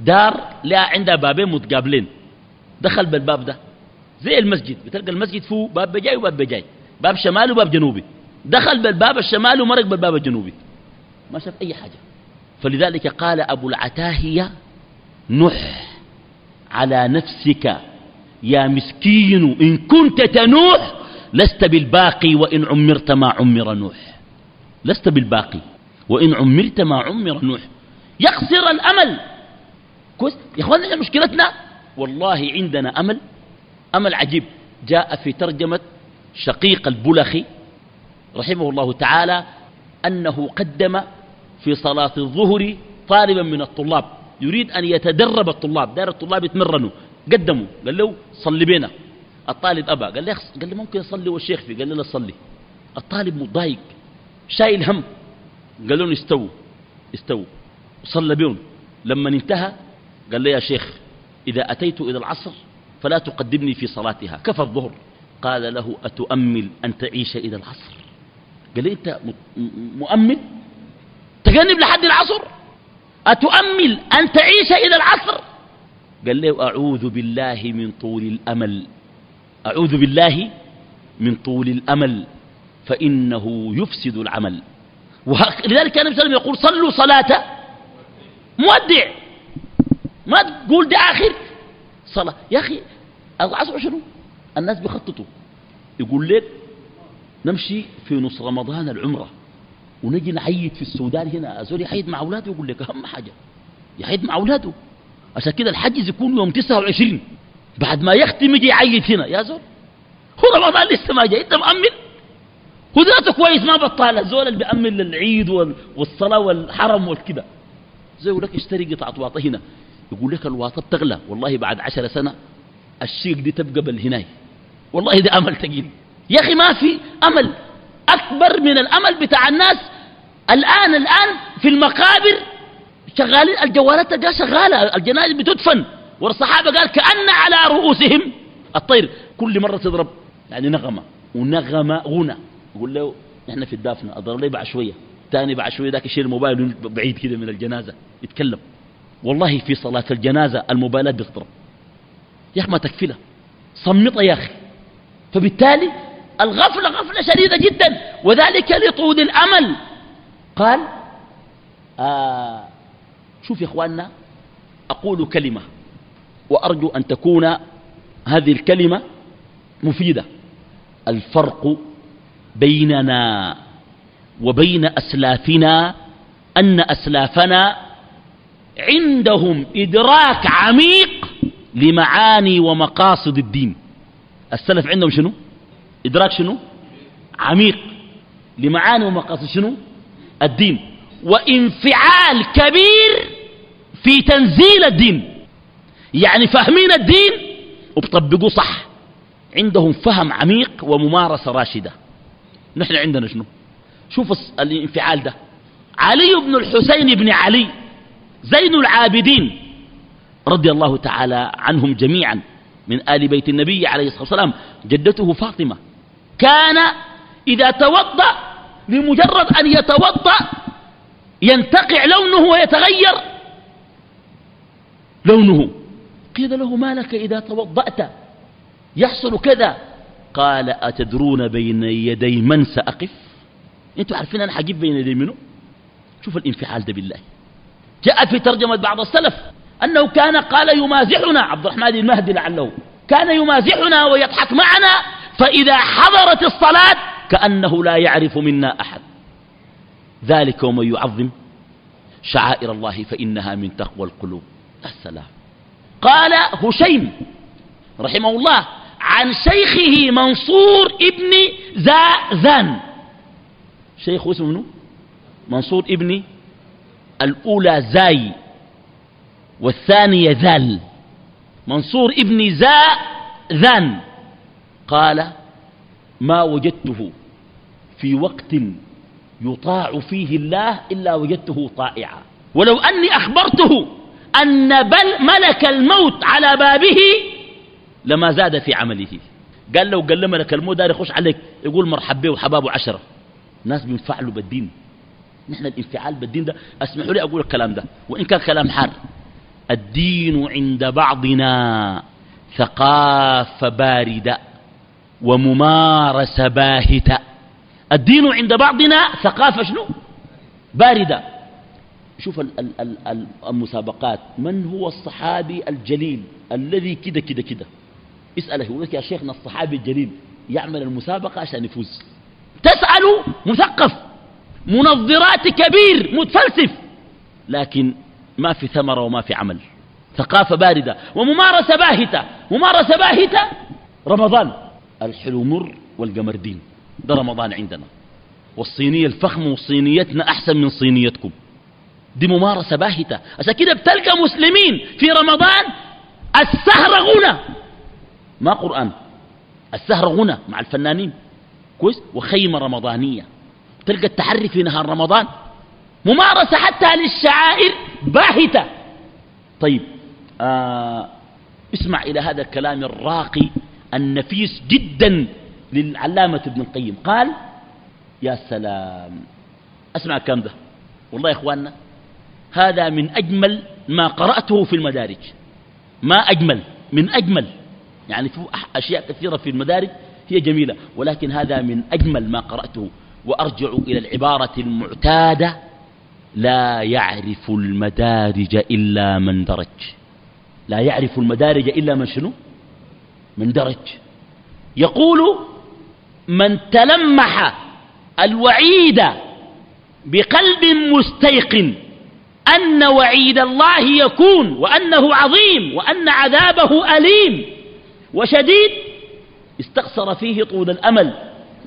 دار لا عندها بابين متقابلين. دخل بالباب ده زي المسجد بتلقى المسجد فيه باب بجاي وباب بجاي. باب شمالي وباب جنوبي. دخل بالباب الشمالي ومرق بالباب الجنوبي. ما شاف أي حاجة. فلذلك قال أبو العتاهية نح على نفسك يا مسكين إن كنت تنوح لست بالباقي وإن عمرت ما عمر نوح. لست بالباقي وإن عمرت ما عمر نوح. يقصر الأمل. كويس؟ يا إخواننا مشكلتنا والله عندنا أمل. أمل عجيب. جاء في ترجمة شقيق البلخي رحمه الله تعالى أنه قدم في صلاة الظهر طالبا من الطلاب. يريد أن يتدرب الطلاب. دار الطلاب يتمرنوا. قدموا. قال له صلي بينا. الطالب أبى قال له قال له ممكن أصلي والشيخ في قال له لا صلي الطالب مضايق شايل هم. قال لهم استووا استووا. صلى بهم. لما انتهى قال له يا شيخ إذا أتيت إلى العصر فلا تقدمني في صلاتها. كفى الظهر. قال له أتؤمل أن تعيش إلى العصر؟ قال لي أنت مؤمل تجنب لحد العصر؟ أتؤمل أن تعيش إلى العصر؟ قال له أعوذ بالله من طول الأمل. أعوذ بالله من طول الأمل فإنه يفسد العمل. لذلك كان النبي يقول صلوا صلاة مودع. ما تقول ده آخر صلاة. يا أخي العصر شنو؟ الناس بيخططوا. يقول لك نمشي في نص رمضان العمرة ونجي نعيد في السودان هنا. أزول يحيد مع أولاده؟ يقول لك أهم حاجة يحيد مع أولاده. عشان كده الحجز يكون يوم 29 بعد ما يختم يجي يعيد هنا يا زول. هو رمضان لسه ما جاي انت مأمن هو ذاته كويس ما بطال. الزول اللي بيأمن للعيد والصلاة والحرم والكده زي يقول لك اشتري قطعة واطة هنا. يقول لك الواطة بتغلى. والله بعد عشر سنة الشيك دي تبقى بالهناي. والله ده أمل تقيل. يا أخي ما في أمل. أكبر من الأمل بتاع الناس الآن الآن في المقابر شغالين الجوالات جا شغالة الجنائز بتدفن. والصحابة قال كأن على رؤوسهم الطير كل مرة تضرب يعني نغمة ونغمة غنى. يقول له إحنا في الدافنة أضرب لي بعد شوية تاني بعد شوية ذاك يشيل الموبايل بعيد كده من الجنازة يتكلم. والله في صلاة الجنازة الموبايلات بتضرب. يا أخي ما تكفلها صمت يا أخي. فبالتالي الغفلة غفلة شديدة جدا وذلك لطول الأمل. قال آه شوف يا إخواننا أقول كلمة. وأرجو أن تكون هذه الكلمة مفيدة. الفرق بيننا وبين أسلافنا أن أسلافنا عندهم إدراك عميق لمعاني ومقاصد الدين. السلف عندهم شنو؟ إدراك شنو؟ عميق لمعاني ومقاصد شنو؟ الدين. وانفعال كبير في تنزيل الدين. يعني فاهمين الدين وبطبقوه صح. عندهم فهم عميق وممارسة راشدة. نحن عندنا شنو؟ شوف الانفعال ده. علي بن الحسين بن علي زين العابدين رضي الله تعالى عنهم جميعا من آل بيت النبي عليه الصلاة والسلام جدته فاطمة. كان إذا توضأ لمجرد أن يتوضأ ينتقع لونه ويتغير لونه. قيل له ما لك إذا توضأت؟ يحصل كذا. قال أتدرون بين يدي من سأقف؟ أنتوا عارفين أنا حجيب بين يدي منه شوف الانفعال ده بالله. جاء في ترجمة بعض السلف أنه كان قال يمازحنا. عبد الرحمن المهدي لعله. كان يمازحنا ويضحك معنا فإذا حضرت الصلاة كأنه لا يعرف منا أحد. ذلك ومن يعظم شعائر الله فإنها من تقوى القلوب. السلام. قال هشيم رحمه الله عن شيخه منصور ابن زازان. شيخ اسمه منه منصور ابن الأولى زاي والثانية ذال. منصور ابن زاذان قال ما وجدته في وقت يطاع فيه الله إلا وجدته طائعا. ولو أني أخبرته أن بل ملك الموت على بابه لما زاد في عمله. قال لو قال ملك الموت دار يخش عليك يقول مرحب به وحبابه عشرة. ناس بينفعلوا بالدين. نحن الانفعال بالدين ده اسمحوا لي أقول الكلام ده. وإن كان كلام حار. الدين عند بعضنا ثقافة باردة وممارسة باهتة الدين عند بعضنا ثقافة شنو؟ باردة. شوف المسابقات. من هو الصحابي الجليل الذي كده كده كده؟ اسأله يقول لك يا شيخنا الصحابي الجليل يعمل المسابقة عشان يفوز. تسأل مثقف. منظرات كبير متفلسف. لكن ما في ثمرة وما في عمل. ثقافة باردة. وممارسة باهتة. ممارسة باهتة؟ رمضان. الحلو مر والقمردين ده رمضان عندنا. والصينية الفخم وصينيتنا أحسن من صينيتكم. دي ممارسة باهتة. عشان كده بتلقى مسلمين في رمضان السهر غنى. ما قرآن. السهر غنى مع الفنانين. كويس؟ وخيمة رمضانية. تلقى التحري في نهار رمضان. ممارسة حتى للشعائر باهتة. طيب آه اسمع إلى هذا الكلام الراقي النفيس جدا للعلامة ابن القيم. قال يا سلام. أسمع الكلام ده. والله يا إخواننا هذا من أجمل ما قرأته في المدارج ما أجمل من أجمل. يعني في أشياء كثيرة في المدارج هي جميلة ولكن هذا من أجمل ما قرأته. وأرجع إلى العبارة المعتادة لا يعرف المدارج إلا من درج. لا يعرف المدارج إلا من شنو؟ من درج. يقول من تلمح الوعيد بقلب مستيقن أن وعيد الله يكون وأنه عظيم وأن عذابه أليم. وشديد استقصر فيه طول الأمل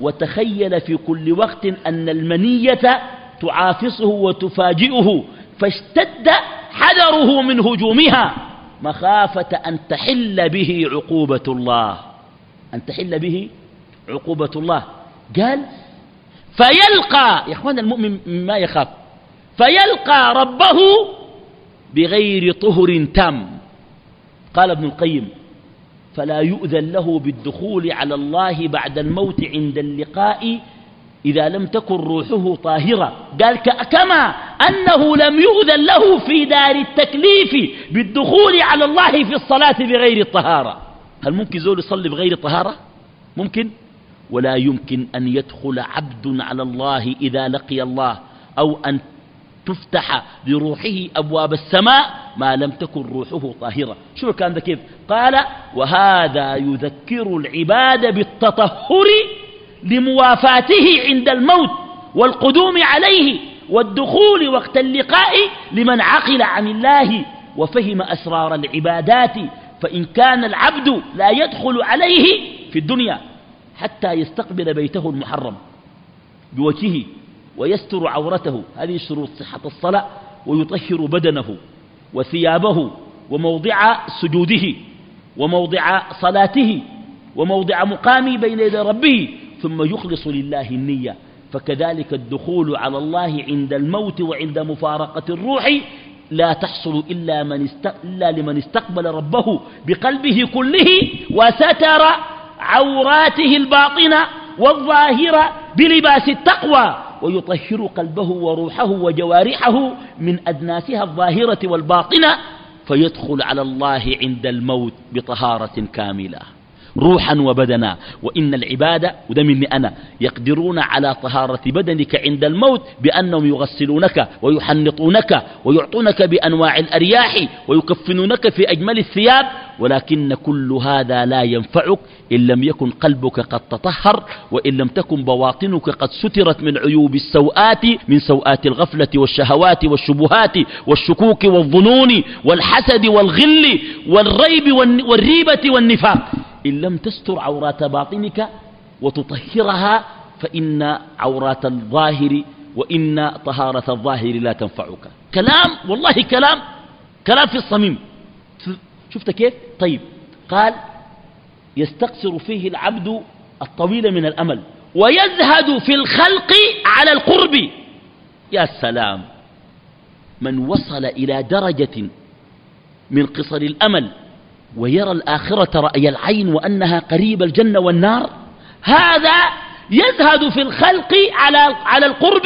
وتخيل في كل وقت أن المنية تعافصه وتفاجئه فاشتد حذره من هجومها. مخافة أن تحل به عقوبة الله. أن تحل به عقوبة الله. قال فيلقى يا إخوان المؤمن ما يخاف. فيلقى ربه بغير طهر تام. قال ابن القيم فلا يؤذن له بالدخول على الله بعد الموت عند اللقاء إذا لم تكن روحه طاهرة. قال كما أنه لم يؤذن له في دار التكليف بالدخول على الله في الصلاة بغير الطهارة. هل ممكن زول يصلي بغير طهارة؟ ممكن. ولا يمكن أن يدخل عبد على الله إذا لقي الله أو أن تفتح لروحه أبواب السماء ما لم تكن روحه طاهرة. شو كان ذا كيف؟ قال وهذا يذكر العباد بالتطهر لموافاته عند الموت والقدوم عليه والدخول وقت اللقاء لمن عقل عن الله وفهم أسرار العبادات. فإن كان العبد لا يدخل عليه في الدنيا حتى يستقبل بيته المحرم بوجهه ويستر عورته. هذه شروط صحة الصلاة ويطهر بدنه وثيابه وموضع سجوده وموضع صلاته وموضع مقامه بين يدي ربه ثم يخلص لله النية. فكذلك الدخول على الله عند الموت وعند مفارقة الروح لا تحصل إلا, من است... إلا لمن استقبل ربه بقلبه كله وستر عوراته الباطنة والظاهرة بلباس التقوى. ويطهر قلبه وروحه وجوارحه من أدناسها الظاهرة والباطنة فيدخل على الله عند الموت بطهارة كاملة. روحا وبدنا. وإن العبادة وده مني أنا يقدرون على طهارة بدنك عند الموت بأنهم يغسلونك ويحنطونك ويعطونك بأنواع الأرياح ويكفنونك في أجمل الثياب ولكن كل هذا لا ينفعك إن لم يكن قلبك قد تطهر وإن لم تكن بواطنك قد سترت من عيوب السوءات من سوءات الغفلة والشهوات والشبهات والشكوك والظنون والحسد والغل والريب والريبة والنفاق. إن لم تستر عورات باطنك وتطهرها فإن عورات الظاهر وإن طهارة الظاهر لا تنفعك. كلام والله كلام كلام في الصميم. شفت كيف؟ طيب قال يستقصر فيه العبد الطويل من الأمل ويزهد في الخلق على القرب. يا سلام من وصل إلى درجة من قصر الأمل ويرى الآخرة رأي العين وأنها قريب الجنة والنار هذا يزهد في الخلق على على القرب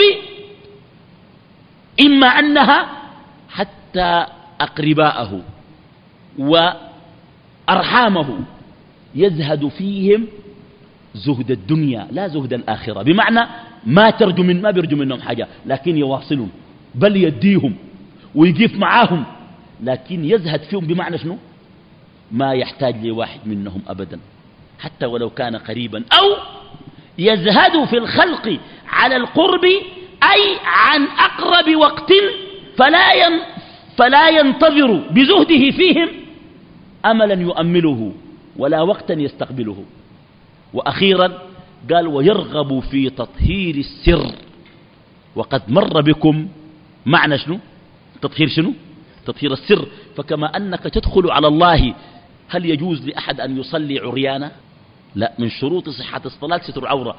إما أنها حتى أقرباءه وأرحامه يزهد فيهم زهد الدنيا لا زهد الآخرة بمعنى ما ترجو من ما بيرجو منهم حاجة لكن يواصلون بل يديهم ويقف معاهم لكن يزهد فيهم بمعنى شنو؟ ما يحتاج لواحد منهم أبدا. حتى ولو كان قريبا أو يزهد في الخلق على القرب أي عن أقرب وقت فلا فلا ينتظر بزهده فيهم أملا يؤمله ولا وقتا يستقبله. وأخيرا قال ويرغب في تطهير السر. وقد مر بكم معنى شنو؟ تطهير شنو؟ تطهير السر. فكما أنك تدخل على الله هل يجوز لأحد أن يصلي عريانا؟ لا من شروط صحة الصلاة ستر عورة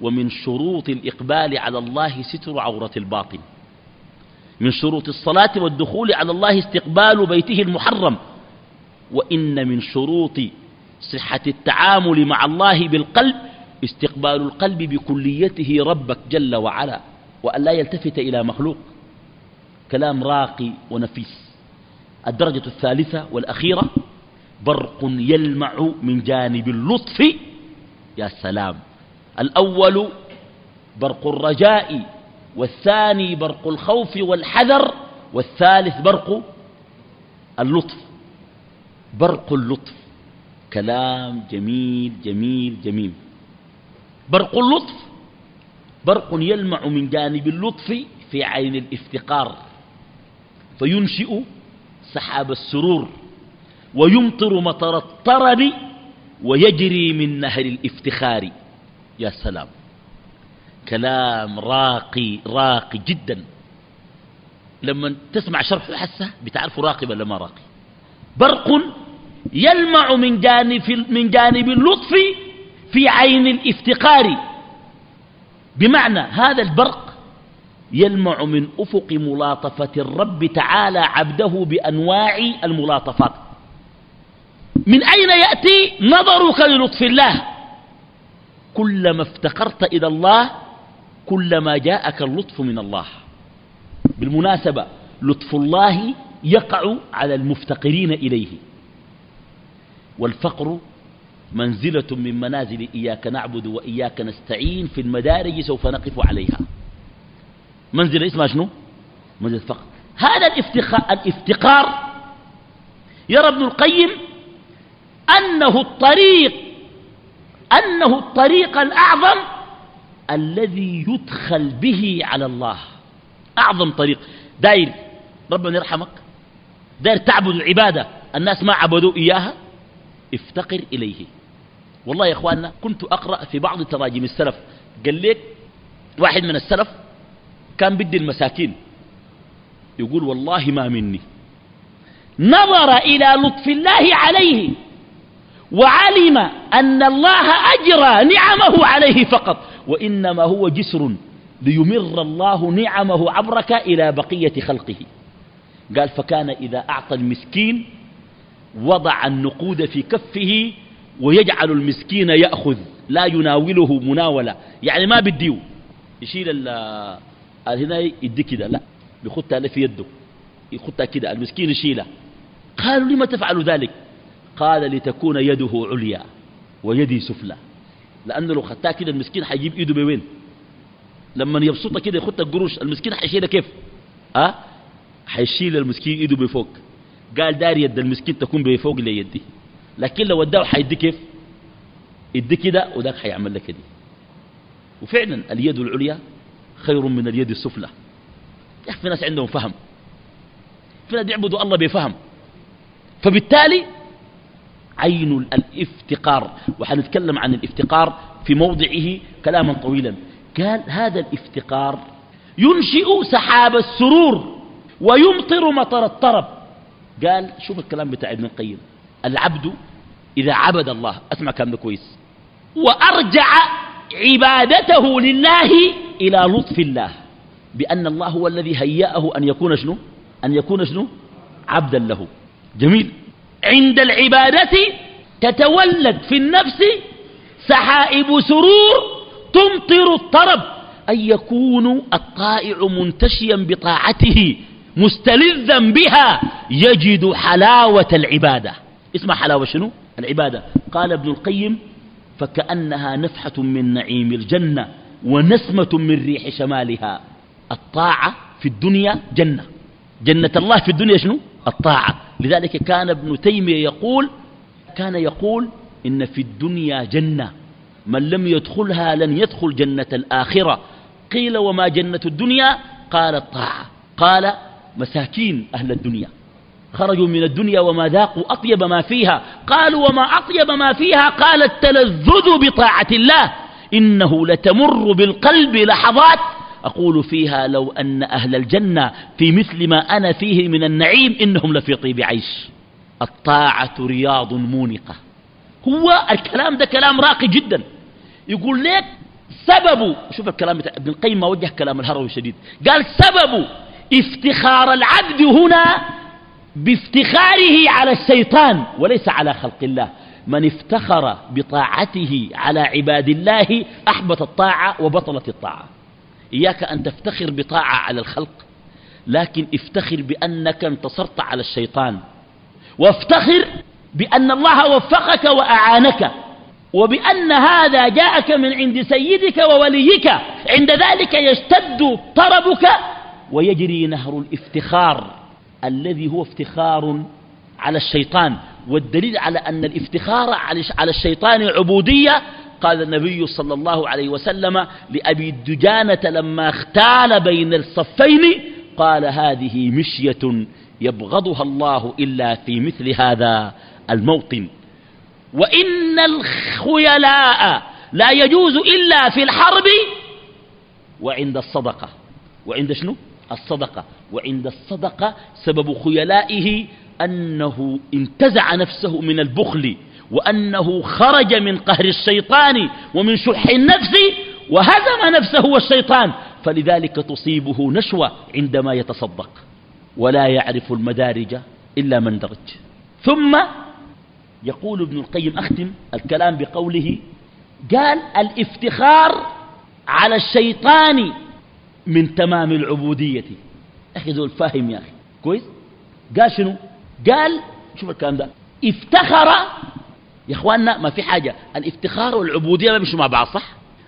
ومن شروط الإقبال على الله ستر عورة الباطن. من شروط الصلاة والدخول على الله استقبال بيته المحرم. وإن من شروط صحة التعامل مع الله بالقلب استقبال القلب بكليته ربك جل وعلا وأن لا يلتفت إلى مخلوق. كلام راقي ونفيس. الدرجة الثالثة والأخيرة برق يلمع من جانب اللطف. يا سلام. الأول برق الرجاء والثاني برق الخوف والحذر والثالث برق اللطف. برق اللطف. كلام جميل جميل جميل. برق اللطف. برق يلمع من جانب اللطف في عين الافتقار. فينشئ سحاب السرور. ويمطر مطر الطرب ويجري من نهر الافتخار. يا سلام. كلام راقي راقي جدا. لما تسمع شرح حسه بتعرفوا راقي ولا ما راقي برق يلمع من جانب, من جانب اللطف في عين الافتقار. بمعنى هذا البرق يلمع من أفق ملاطفة الرب تعالى عبده بأنواع الملاطفات. من أين يأتي؟ نظرك للطف الله. كلما افتقرت إلى الله كلما جاءك اللطف من الله. بالمناسبة لطف الله يقع على المفتقرين إليه. والفقر منزلة من منازل إياك نعبد وإياك نستعين في المدارج سوف نقف عليها. منزلة اسمها شنو؟ منزلة الفقر. هذا الافتقار, الافتقار يرى ابن القيم أنه الطريق أنه الطريق الأعظم الذي يدخل به على الله. أعظم طريق. داير ربنا يرحمك. داير تعبد العبادة. الناس ما عبدوا إياها. افتقر إليه. والله يا إخواننا كنت أقرأ في بعض تراجم السلف. قال لك واحد من السلف كان بدي المساكين. يقول والله ما مني. نظر إلى لطف الله عليه. وعلم أن الله أجرى نعمه عليه فقط وإنما هو جسر ليمر الله نعمه عبرك إلى بقية خلقه. قال فكان إذا أعطى المسكين وضع النقود في كفه ويجعل المسكين يأخذ لا يناوله مناولة. يعني ما بديو يشيل هنا يدي كده لا بيخطها في يده يخطها كده المسكين يشيلها. قالوا لما تفعل ذلك؟ قال لتكون يده عليا ويدي سفلى. لأنه لو خدتها كده المسكين حيجيب إيده بوين. لما يبسطها كده يخط القروش المسكين حيشيلها كيف؟ أه؟ حيشيل المسكين إيده بفوق. قال دار يد المسكين تكون بفوق ليدي لكن لو وداه حيدي كيف؟ يدي كده وذاك حيعمل لك كده وفعلا اليد العليا خير من اليد السفلى. يا في ناس عندهم فهم. في ناس يعبدوا الله بفهم. فبالتالي عين الإفتقار. وحنتكلم عن الإفتقار في موضعه كلاما طويلا. قال هذا الإفتقار ينشئ سحاب السرور ويمطر مطر الطرب. قال شوف الكلام بتاع ابن القيم. العبد إذا عبد الله أسمع كلام كويس. وأرجع عبادته لله إلى لطف الله. بأن الله هو الذي هيأه أن يكون شنو؟ أن يكون شنو؟ عبدا له. جميل. عند العبادة تتولد في النفس سحائب سرور تمطر الطرب أن يكون الطائع منتشيا بطاعته مستلذا بها يجد حلاوة العبادة. اسمع حلاوة شنو؟ العبادة. قال ابن القيم فكأنها نفحة من نعيم الجنة ونسمة من ريح شمالها. الطاعة في الدنيا جنة. جنة الله في الدنيا شنو؟ الطاعة. لذلك كان ابن تيمية يقول كان يقول إن في الدنيا جنة من لم يدخلها لن يدخل جنة الآخرة. قيل وما جنة الدنيا؟ قال الطاعة. قال مساكين أهل الدنيا. خرجوا من الدنيا وما ذاقوا أطيب ما فيها. قالوا وما أطيب ما فيها؟ قال التلذذ بطاعة الله. إنه لتمر بالقلب لحظات أقول فيها لو أن أهل الجنة في مثل ما أنا فيه من النعيم إنهم لفي طيب عيش. الطاعة رياض مونقة. هو الكلام ده كلام راقي جدا. يقول لك سبب شوف الكلام ابن القيم ما وجه كلام الهروي الشديد. قال سبب افتخار العبد هنا بافتخاره على الشيطان وليس على خلق الله. من افتخر بطاعته على عباد الله أحبط الطاعة وبطلت الطاعة. إياك أن تفتخر بطاعة على الخلق لكن افتخر بأنك انتصرت على الشيطان. وافتخر بأن الله وفقك وأعانك وبأن هذا جاءك من عند سيدك ووليك. عند ذلك يشتد طربك ويجري نهر الافتخار الذي هو افتخار على الشيطان. والدليل على أن الافتخار على الشيطان عبودية قال النبي صلى الله عليه وسلم لأبي الدجانة لما اختال بين الصفين قال هذه مشية يبغضها الله إلا في مثل هذا الموطن. وإن الخيلاء لا يجوز إلا في الحرب وعند الصدقة. وعند شنو؟ الصدقة. وعند الصدقة سبب خيلائه أنه انتزع نفسه من البخل. وأنه خرج من قهر الشيطان ومن شح النفس وهزم نفسه والشيطان فلذلك تصيبه نشوة عندما يتصدق ولا يعرف المدارج إلا من درج. ثم يقول ابن القيم أختم الكلام بقوله قال الإفتخار على الشيطان من تمام العبودية. أخي ذو الفاهم يا أخي كويس؟ قال شنو؟ قال شوف الكلام ده إفتخر يا إخواننا ما في حاجة. الافتخار والعبودية ما بيمشوا مع بعض صح؟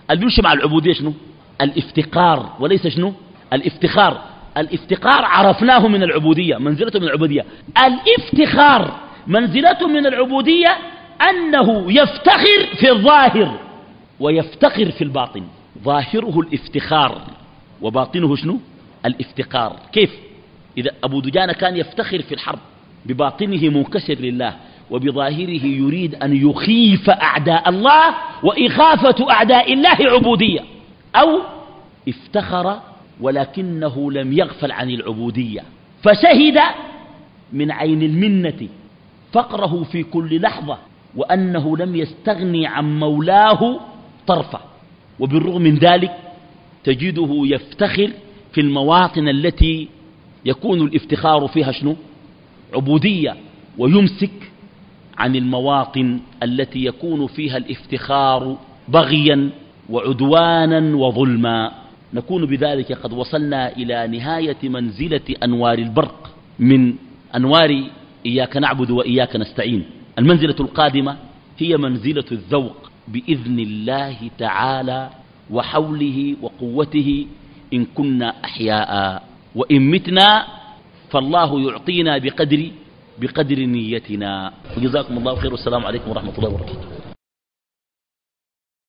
اللي بيمشي مع العبودية شنو؟ الافتقار. وليس شنو؟ الافتخار. الافتقار عرفناه من العبودية منزلته من العبودية. الافتخار منزلته من العبودية أنه يفتخر في الظاهر ويفتقر في الباطن. ظاهره الافتخار وباطنه شنو؟ الافتقار. كيف؟ إذا أبو دجانة كان يفتخر في الحرب بباطنه منكسر لله وبظاهره يريد أن يخيف أعداء الله وإخافة أعداء الله عبودية. أو افتخر ولكنه لم يغفل عن العبودية. فشهد من عين المنة فقره في كل لحظة وأنه لم يستغني عن مولاه طرفة. وبالرغم من ذلك تجده يفتخر في المواطن التي يكون الافتخار فيها شنو؟ عبودية ويمسك عن المواطن التي يكون فيها الافتخار بغيا وعدوانا وظلما. نكون بذلك قد وصلنا إلى نهاية منزلة أنوار البرق من أنوار إياك نعبد وإياك نستعين. المنزلة القادمة هي منزلة الذوق بإذن الله تعالى وحوله وقوته إن كنا أحياء. وإن متنا فالله يعطينا بقدر بقدر نيتنا. وجزاكم الله خير. والسلام عليكم ورحمة الله وبركاته.